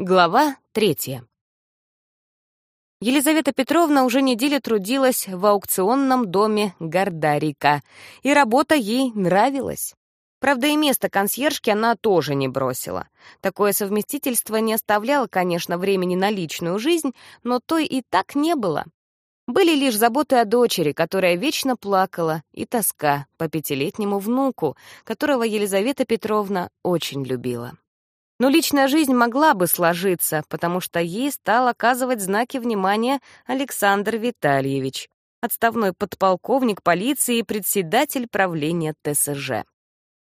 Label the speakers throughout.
Speaker 1: Глава третья. Елизавета Петровна уже неделю трудилась в аукционном доме Гордарика, и работа ей нравилась. Правда, и место консьержки она тоже не бросила. Такое совместительство не оставляло, конечно, времени на личную жизнь, но той и так не было. Были лишь заботы о дочери, которая вечно плакала, и тоска по пятилетнему внуку, которого Елизавета Петровна очень любила. Но личная жизнь могла бы сложиться, потому что ей стал оказывать знаки внимания Александр Витальевич, отставной подполковник полиции и председатель правления ТСЖ.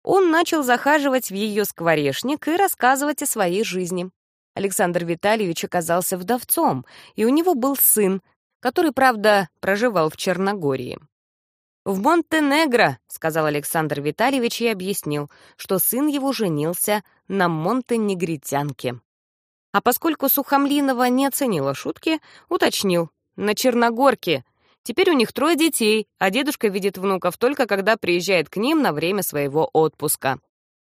Speaker 1: Он начал захаживать в ее скворечник и рассказывать о своей жизни. Александр Витальевич оказался вдовцом, и у него был сын, который, правда, проживал в Черногории. «В Монтенегро», — сказал Александр Витальевич и объяснил, что сын его женился на монтенегритянке. А поскольку Сухомлинова не оценила шутки, уточнил, на Черногорке. Теперь у них трое детей, а дедушка видит внуков только когда приезжает к ним на время своего отпуска.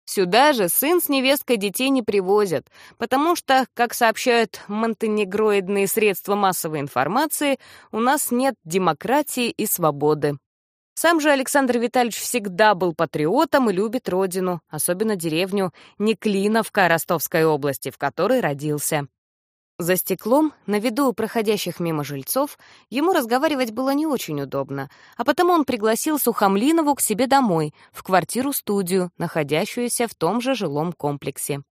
Speaker 1: Сюда же сын с невесткой детей не привозят, потому что, как сообщают монтенегроидные средства массовой информации, у нас нет демократии и свободы. Сам же Александр Витальевич всегда был патриотом и любит родину, особенно деревню Неклиновка Ростовской области, в которой родился. За стеклом, на виду у проходящих мимо жильцов, ему разговаривать было не очень удобно, а потому он пригласил Сухомлинову к себе домой, в квартиру-студию, находящуюся в том же жилом комплексе.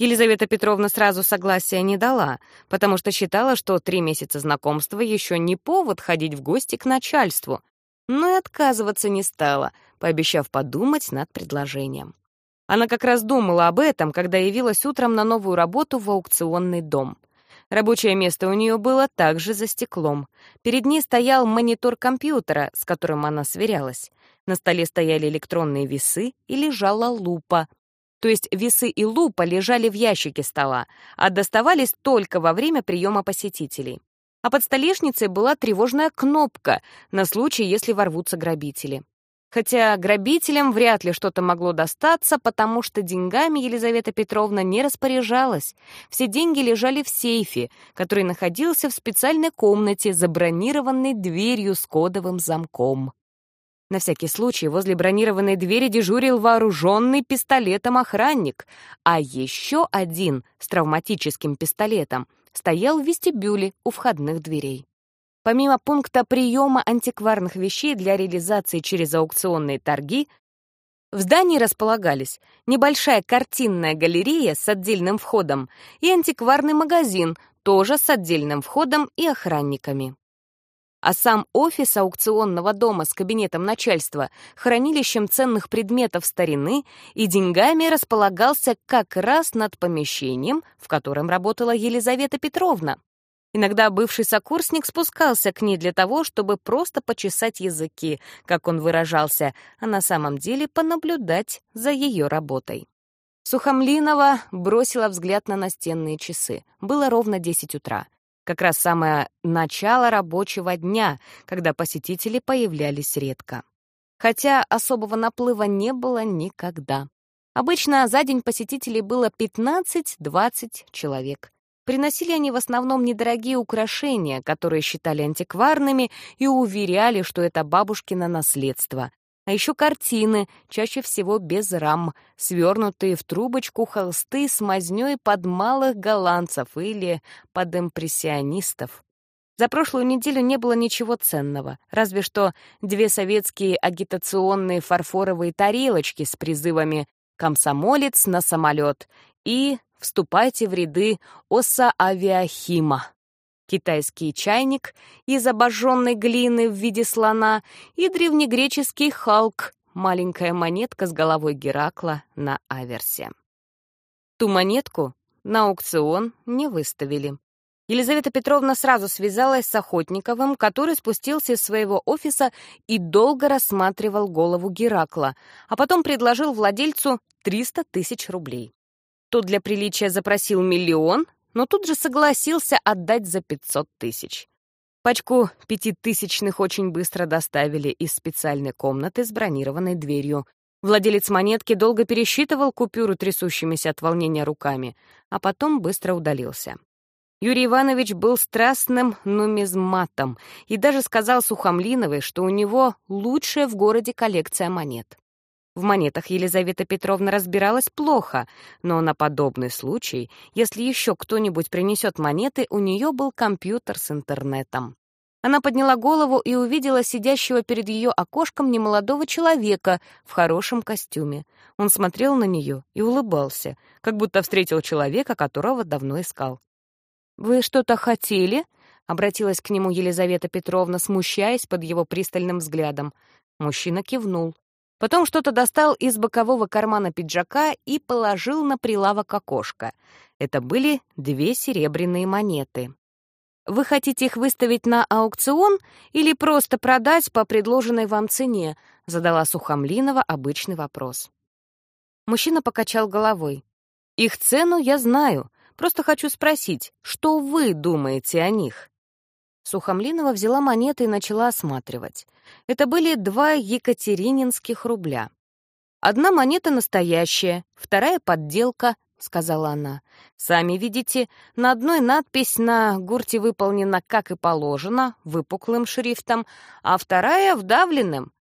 Speaker 1: Елизавета Петровна сразу согласия не дала, потому что считала, что три месяца знакомства еще не повод ходить в гости к начальству, но и отказываться не стала, пообещав подумать над предложением. Она как раз думала об этом, когда явилась утром на новую работу в аукционный дом. Рабочее место у нее было также за стеклом. Перед ней стоял монитор компьютера, с которым она сверялась. На столе стояли электронные весы и лежала лупа. То есть весы и лупа лежали в ящике стола, а доставались только во время приема посетителей а под столешницей была тревожная кнопка на случай, если ворвутся грабители. Хотя грабителям вряд ли что-то могло достаться, потому что деньгами Елизавета Петровна не распоряжалась. Все деньги лежали в сейфе, который находился в специальной комнате, забронированной дверью с кодовым замком. На всякий случай возле бронированной двери дежурил вооруженный пистолетом охранник, а еще один с травматическим пистолетом стоял в вестибюле у входных дверей. Помимо пункта приема антикварных вещей для реализации через аукционные торги, в здании располагались небольшая картинная галерея с отдельным входом и антикварный магазин, тоже с отдельным входом и охранниками а сам офис аукционного дома с кабинетом начальства, хранилищем ценных предметов старины и деньгами располагался как раз над помещением, в котором работала Елизавета Петровна. Иногда бывший сокурсник спускался к ней для того, чтобы просто почесать языки, как он выражался, а на самом деле понаблюдать за ее работой. Сухомлинова бросила взгляд на настенные часы. Было ровно 10 утра. Как раз самое начало рабочего дня, когда посетители появлялись редко. Хотя особого наплыва не было никогда. Обычно за день посетителей было 15-20 человек. Приносили они в основном недорогие украшения, которые считали антикварными и уверяли, что это бабушкино наследство. А еще картины, чаще всего без рам, свернутые в трубочку холсты с мазнёй под малых голландцев или под импрессионистов. За прошлую неделю не было ничего ценного, разве что две советские агитационные фарфоровые тарелочки с призывами «Комсомолец на самолет» и «Вступайте в ряды Оса Авиахима» китайский чайник из обожженной глины в виде слона и древнегреческий халк, маленькая монетка с головой Геракла на аверсе. Ту монетку на аукцион не выставили. Елизавета Петровна сразу связалась с Охотниковым, который спустился из своего офиса и долго рассматривал голову Геракла, а потом предложил владельцу 300 тысяч рублей. Тот для приличия запросил миллион, но тут же согласился отдать за 500 тысяч. Пачку пятитысячных очень быстро доставили из специальной комнаты с бронированной дверью. Владелец монетки долго пересчитывал купюру трясущимися от волнения руками, а потом быстро удалился. Юрий Иванович был страстным нумизматом и даже сказал Сухомлиновой, что у него лучшая в городе коллекция монет. В монетах Елизавета Петровна разбиралась плохо, но на подобный случай, если еще кто-нибудь принесет монеты, у нее был компьютер с интернетом. Она подняла голову и увидела сидящего перед ее окошком немолодого человека в хорошем костюме. Он смотрел на нее и улыбался, как будто встретил человека, которого давно искал. «Вы что-то хотели?» — обратилась к нему Елизавета Петровна, смущаясь под его пристальным взглядом. Мужчина кивнул. Потом что-то достал из бокового кармана пиджака и положил на прилавок окошко. Это были две серебряные монеты. «Вы хотите их выставить на аукцион или просто продать по предложенной вам цене?» — задала Сухомлинова обычный вопрос. Мужчина покачал головой. «Их цену я знаю. Просто хочу спросить, что вы думаете о них?» Сухомлинова взяла монеты и начала осматривать. Это были два екатерининских рубля. Одна монета настоящая, вторая — подделка, — сказала она. «Сами видите, на одной надпись на гурте выполнена как и положено, выпуклым шрифтом, а вторая — вдавленным.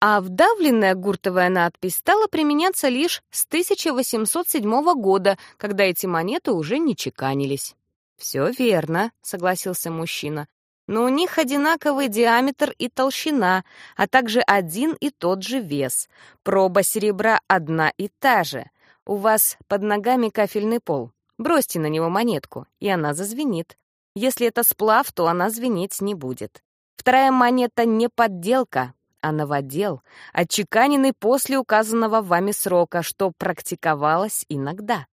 Speaker 1: А вдавленная гуртовая надпись стала применяться лишь с 1807 года, когда эти монеты уже не чеканились. «Все верно», — согласился мужчина. «Но у них одинаковый диаметр и толщина, а также один и тот же вес. Проба серебра одна и та же. У вас под ногами кафельный пол. Бросьте на него монетку, и она зазвенит. Если это сплав, то она звенеть не будет. Вторая монета не подделка, а новодел, отчеканенный после указанного вами срока, что практиковалось иногда.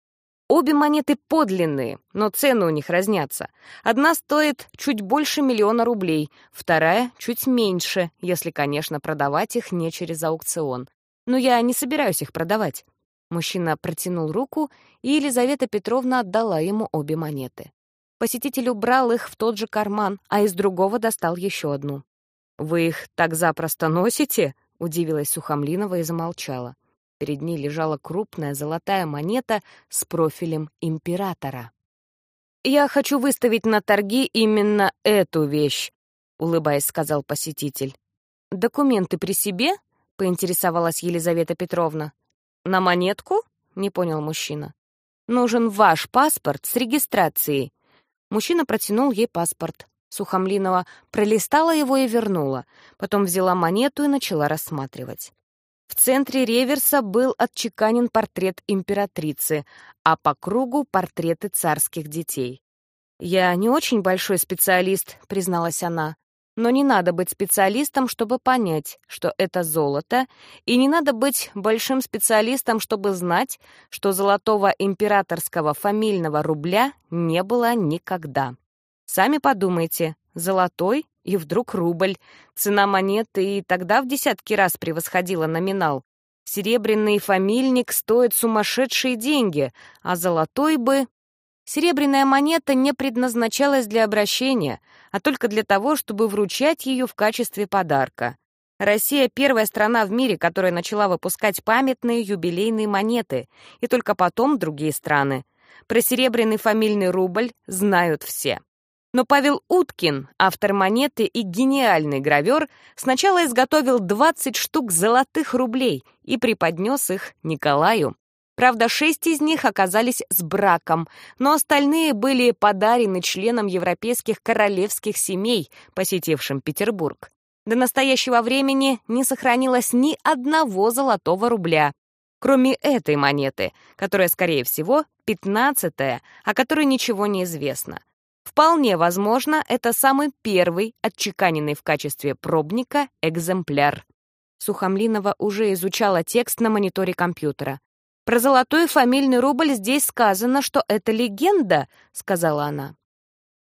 Speaker 1: Обе монеты подлинные, но цены у них разнятся. Одна стоит чуть больше миллиона рублей, вторая — чуть меньше, если, конечно, продавать их не через аукцион. Но я не собираюсь их продавать. Мужчина протянул руку, и Елизавета Петровна отдала ему обе монеты. Посетитель убрал их в тот же карман, а из другого достал еще одну. «Вы их так запросто носите?» — удивилась Сухомлинова и замолчала. Перед ней лежала крупная золотая монета с профилем императора. «Я хочу выставить на торги именно эту вещь», — улыбаясь, сказал посетитель. «Документы при себе?» — поинтересовалась Елизавета Петровна. «На монетку?» — не понял мужчина. «Нужен ваш паспорт с регистрацией». Мужчина протянул ей паспорт. Сухомлинова пролистала его и вернула, потом взяла монету и начала рассматривать. В центре реверса был отчеканен портрет императрицы, а по кругу — портреты царских детей. «Я не очень большой специалист», — призналась она, «но не надо быть специалистом, чтобы понять, что это золото, и не надо быть большим специалистом, чтобы знать, что золотого императорского фамильного рубля не было никогда. Сами подумайте, золотой и вдруг рубль. Цена монеты и тогда в десятки раз превосходила номинал. Серебряный фамильник стоит сумасшедшие деньги, а золотой бы... Серебряная монета не предназначалась для обращения, а только для того, чтобы вручать ее в качестве подарка. Россия — первая страна в мире, которая начала выпускать памятные юбилейные монеты, и только потом другие страны. Про серебряный фамильный рубль знают все. Но Павел Уткин, автор монеты и гениальный гравер, сначала изготовил 20 штук золотых рублей и преподнес их Николаю. Правда, шесть из них оказались с браком, но остальные были подарены членам европейских королевских семей, посетившим Петербург. До настоящего времени не сохранилось ни одного золотого рубля, кроме этой монеты, которая, скорее всего, пятнадцатая, о которой ничего не известно — Вполне возможно, это самый первый, отчеканенный в качестве пробника, экземпляр. Сухомлинова уже изучала текст на мониторе компьютера. «Про золотой фамильный рубль здесь сказано, что это легенда», — сказала она.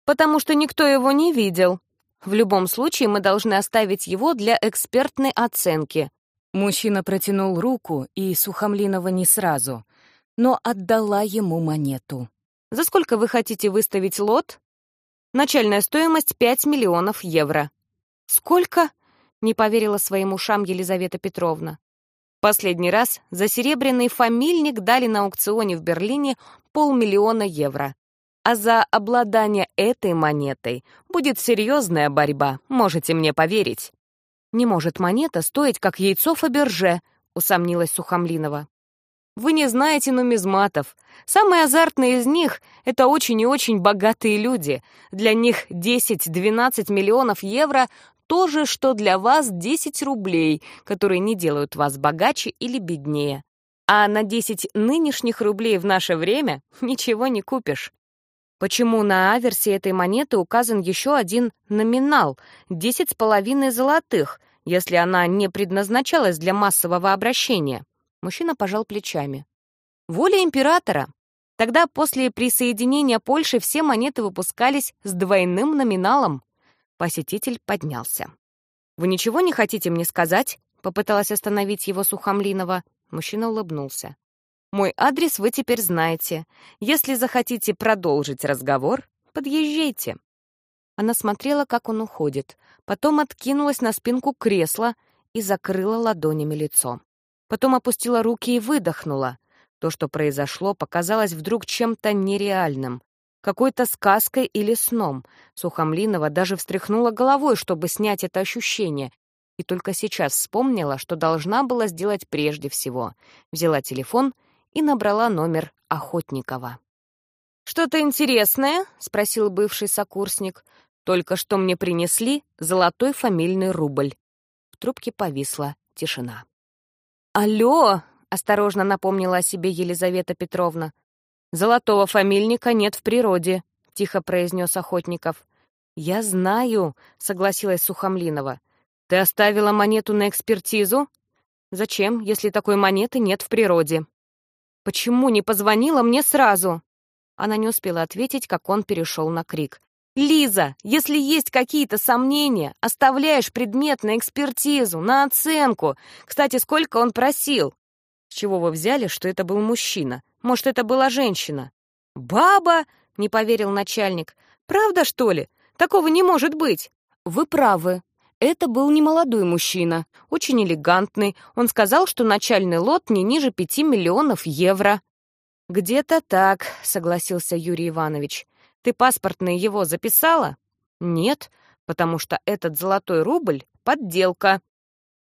Speaker 1: «Потому что никто его не видел. В любом случае мы должны оставить его для экспертной оценки». Мужчина протянул руку, и Сухомлинова не сразу, но отдала ему монету. «За сколько вы хотите выставить лот?» Начальная стоимость — 5 миллионов евро. «Сколько?» — не поверила своим ушам Елизавета Петровна. Последний раз за серебряный фамильник дали на аукционе в Берлине полмиллиона евро. А за обладание этой монетой будет серьезная борьба, можете мне поверить. «Не может монета стоить, как яйцо Фаберже», — усомнилась Сухомлинова. «Вы не знаете нумизматов. Самые азартные из них — это очень и очень богатые люди. Для них 10-12 миллионов евро — то же, что для вас 10 рублей, которые не делают вас богаче или беднее. А на 10 нынешних рублей в наше время ничего не купишь. Почему на аверсе этой монеты указан еще один номинал — десять с половиной золотых, если она не предназначалась для массового обращения? Мужчина пожал плечами. Воля императора. Тогда после присоединения Польши все монеты выпускались с двойным номиналом. Посетитель поднялся. «Вы ничего не хотите мне сказать?» — попыталась остановить его Сухомлинова. Мужчина улыбнулся. Мой адрес вы теперь знаете. Если захотите продолжить разговор, подъезжайте». Она смотрела, как он уходит, потом откинулась на спинку кресла и закрыла ладонями лицо. Потом опустила руки и выдохнула. То, что произошло, показалось вдруг чем-то нереальным, какой-то сказкой или сном. Сухомлинова даже встряхнула головой, чтобы снять это ощущение, и только сейчас вспомнила, что должна была сделать прежде всего. Взяла телефон — и набрала номер Охотникова. «Что-то интересное?» — спросил бывший сокурсник. «Только что мне принесли золотой фамильный рубль». В трубке повисла тишина. «Алло!» — осторожно напомнила о себе Елизавета Петровна. «Золотого фамильника нет в природе», — тихо произнес Охотников. «Я знаю», — согласилась Сухомлинова. «Ты оставила монету на экспертизу?» «Зачем, если такой монеты нет в природе?» Почему не позвонила мне сразу?» Она не успела ответить, как он перешел на крик. «Лиза, если есть какие-то сомнения, оставляешь предмет на экспертизу, на оценку. Кстати, сколько он просил?» «С чего вы взяли, что это был мужчина? Может, это была женщина?» «Баба!» — не поверил начальник. «Правда, что ли? Такого не может быть!» «Вы правы», это был немолодой мужчина, очень элегантный. Он сказал, что начальный лот не ниже пяти миллионов евро. «Где-то так», — согласился Юрий Иванович. «Ты паспортный его записала?» «Нет, потому что этот золотой рубль — подделка».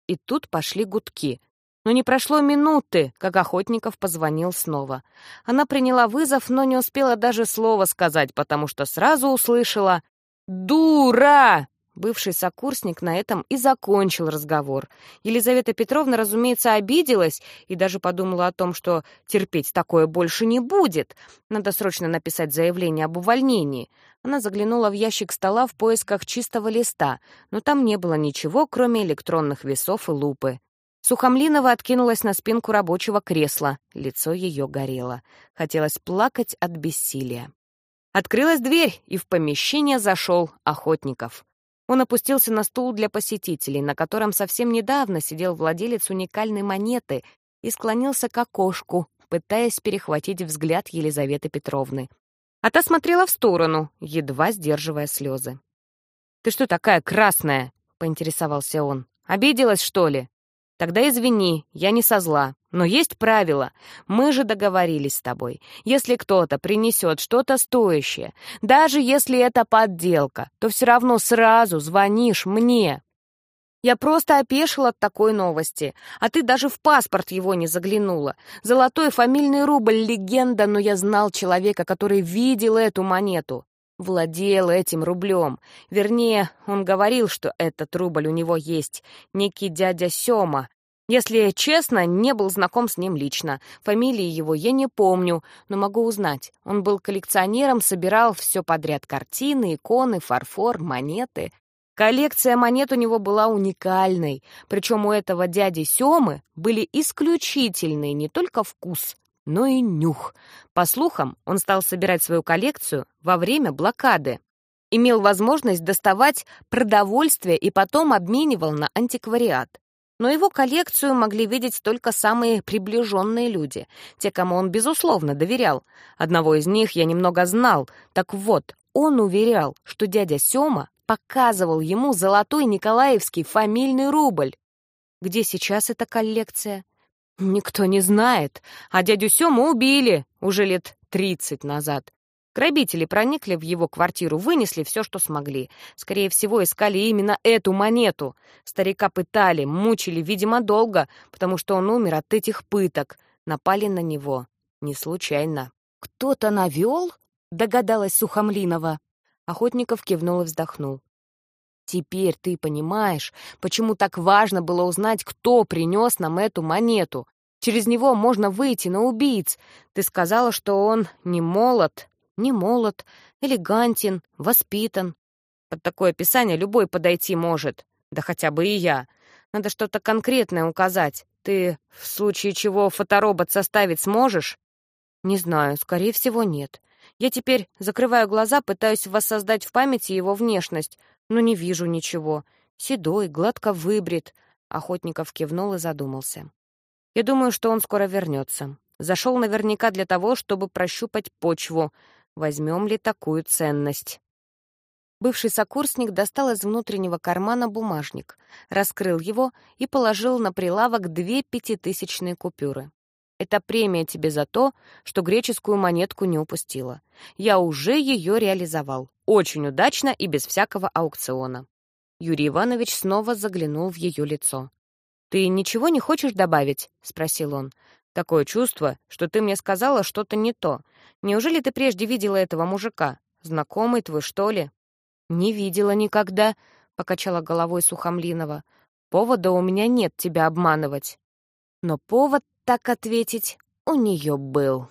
Speaker 1: И тут пошли гудки. Но не прошло минуты, как Охотников позвонил снова. Она приняла вызов, но не успела даже слова сказать, потому что сразу услышала «Дура!» Бывший сокурсник на этом и закончил разговор. Елизавета Петровна, разумеется, обиделась и даже подумала о том, что терпеть такое больше не будет. Надо срочно написать заявление об увольнении. Она заглянула в ящик стола в поисках чистого листа, но там не было ничего, кроме электронных весов и лупы. Сухомлинова откинулась на спинку рабочего кресла. Лицо ее горело. Хотелось плакать от бессилия. Открылась дверь, и в помещение зашел Охотников. Он опустился на стул для посетителей, на котором совсем недавно сидел владелец уникальной монеты и склонился к окошку, пытаясь перехватить взгляд Елизаветы Петровны. А та смотрела в сторону, едва сдерживая слезы. «Ты что такая красная?» — поинтересовался он. «Обиделась, что ли?» Тогда извини, я не со зла. Но есть правило. Мы же договорились с тобой. Если кто-то принесет что-то стоящее, даже если это подделка, то все равно сразу звонишь мне. Я просто опешил от такой новости, а ты даже в паспорт его не заглянула. Золотой фамильный рубль — легенда, но я знал человека, который видел эту монету. Владел этим рублем. Вернее, он говорил, что этот рубль у него есть. Некий дядя Сёма. Если честно, не был знаком с ним лично. Фамилии его я не помню, но могу узнать. Он был коллекционером, собирал все подряд. Картины, иконы, фарфор, монеты. Коллекция монет у него была уникальной. Причем у этого дяди Сёмы были исключительные не только вкус, но и нюх. По слухам, он стал собирать свою коллекцию во время блокады. Имел возможность доставать продовольствие и потом обменивал на антиквариат. Но его коллекцию могли видеть только самые приближенные люди, те, кому он, безусловно, доверял. Одного из них я немного знал. Так вот, он уверял, что дядя Сёма показывал ему золотой николаевский фамильный рубль. Где сейчас эта коллекция? Никто не знает, а дядю Сему убили уже лет тридцать назад. Грабители проникли в его квартиру, вынесли все, что смогли. Скорее всего, искали именно эту монету. Старика пытали, мучили, видимо, долго, потому что он умер от этих пыток. Напали на него. Не случайно. «Кто-то навел?» — догадалась Сухомлинова. Охотников кивнул и вздохнул. «Теперь ты понимаешь, почему так важно было узнать, кто принес нам эту монету. Через него можно выйти на убийц. Ты сказала, что он не молод, не молод, элегантен, воспитан. Под такое описание любой подойти может. Да хотя бы и я. Надо что-то конкретное указать. Ты в случае чего фоторобот составить сможешь? Не знаю, скорее всего, нет. Я теперь закрываю глаза, пытаюсь воссоздать в памяти его внешность, но не вижу ничего. Седой, гладко выбрит. Охотников кивнул и задумался. Я думаю, что он скоро вернется. Зашел наверняка для того, чтобы прощупать почву, Возьмем ли такую ценность? Бывший сокурсник достал из внутреннего кармана бумажник, раскрыл его и положил на прилавок две пятитысячные купюры. Это премия тебе за то, что греческую монетку не упустила. Я уже ее реализовал. Очень удачно и без всякого аукциона. Юрий Иванович снова заглянул в ее лицо. «Ты ничего не хочешь добавить?» — спросил он. Такое чувство, что ты мне сказала что-то не то. Неужели ты прежде видела этого мужика? Знакомый твой, что ли?» «Не видела никогда», — покачала головой Сухомлинова. «Повода у меня нет тебя обманывать». Но повод так ответить у нее был.